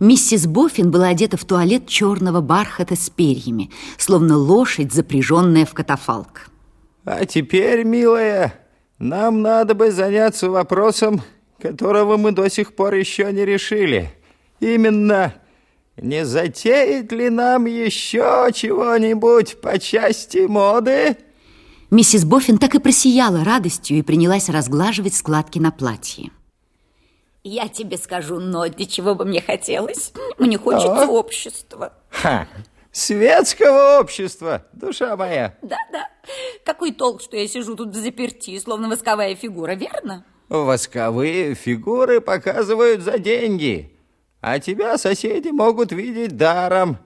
Миссис Боффин была одета в туалет черного бархата с перьями, словно лошадь, запряженная в катафалк. А теперь, милая, нам надо бы заняться вопросом, которого мы до сих пор еще не решили. Именно, не затеять ли нам еще чего-нибудь по части моды? Миссис Боффин так и просияла радостью и принялась разглаживать складки на платье. Я тебе скажу, Нодди, чего бы мне хотелось. Мне хочется О. общества. Ха, светского общества, душа моя. Да-да. Какой толк, что я сижу тут в заперти, словно восковая фигура, верно? Восковые фигуры показывают за деньги, а тебя соседи могут видеть даром.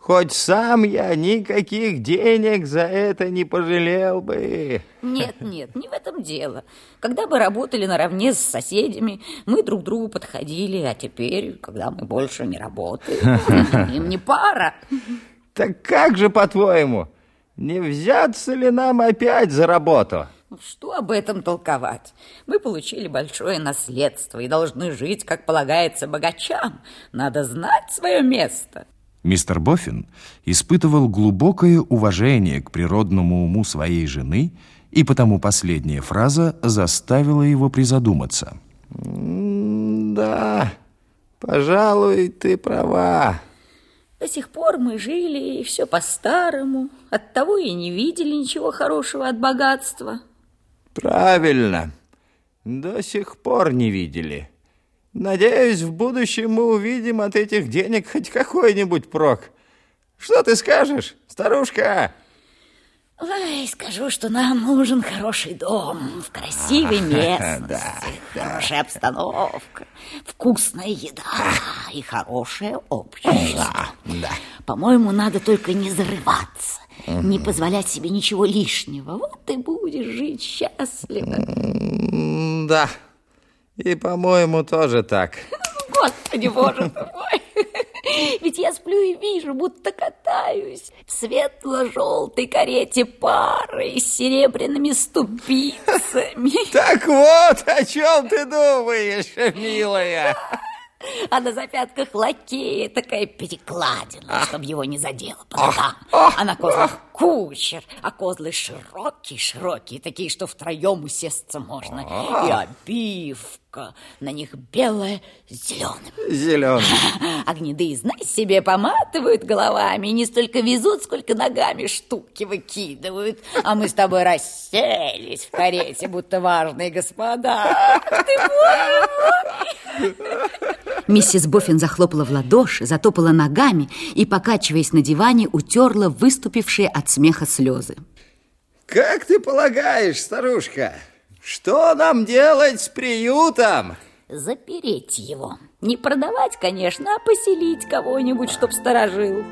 Хоть сам я никаких денег за это не пожалел бы. Нет, нет, не в этом дело. Когда мы работали наравне с соседями, мы друг другу подходили, а теперь, когда мы больше не работаем, им не пара. Так как же, по-твоему, не взяться ли нам опять за работу? Что об этом толковать? Мы получили большое наследство и должны жить, как полагается, богачам. Надо знать свое место. Мистер Боффин испытывал глубокое уважение к природному уму своей жены, и потому последняя фраза заставила его призадуматься. «Да, пожалуй, ты права». До сих пор мы жили, и все по-старому. Оттого и не видели ничего хорошего от богатства. Правильно. До сих пор не видели. Надеюсь, в будущем мы увидим от этих денег хоть какой-нибудь прок. Что ты скажешь, старушка? Ой, скажу, что нам нужен хороший дом в красивой местности, да, хорошая да. обстановка, вкусная еда и хорошее общество. Да, да. По-моему, надо только не зарываться, угу. не позволять себе ничего лишнего. Вот ты будешь жить счастливо. Да. И, по-моему, тоже так. Господи, боже мой. Ведь я сплю и вижу, будто катаюсь в светло-желтой карете пары с серебряными ступицами. Так вот, о чем ты думаешь, милая? А на запятках лакея такая перекладина, чтобы его не задело по ногам. А на козлах кучер, а козлы широкие-широкие, такие, что втроем усесться можно. И обивка на них белая с зеленым. Зеленым. А гнеды, знай себе, поматывают головами не столько везут, сколько ногами штуки выкидывают. А мы с тобой расселись в карете, будто важные господа. Ты мой, мой. Миссис Боффин захлопала в ладоши, затопала ногами и, покачиваясь на диване, утерла выступившие от смеха слезы. Как ты полагаешь, старушка, что нам делать с приютом? Запереть его. Не продавать, конечно, а поселить кого-нибудь, чтоб сторожил.